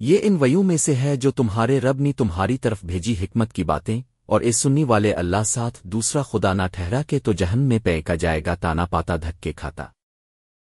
یہ ان ویوں میں سے ہے جو تمہارے رب نے تمہاری طرف بھیجی حکمت کی باتیں، اور اس سنی والے اللہ ساتھ دوسرا خدا نہ ٹھہرا کے تو جہن میں پے کا جائے گا، تانا پاتا دھک کے کھاتا۔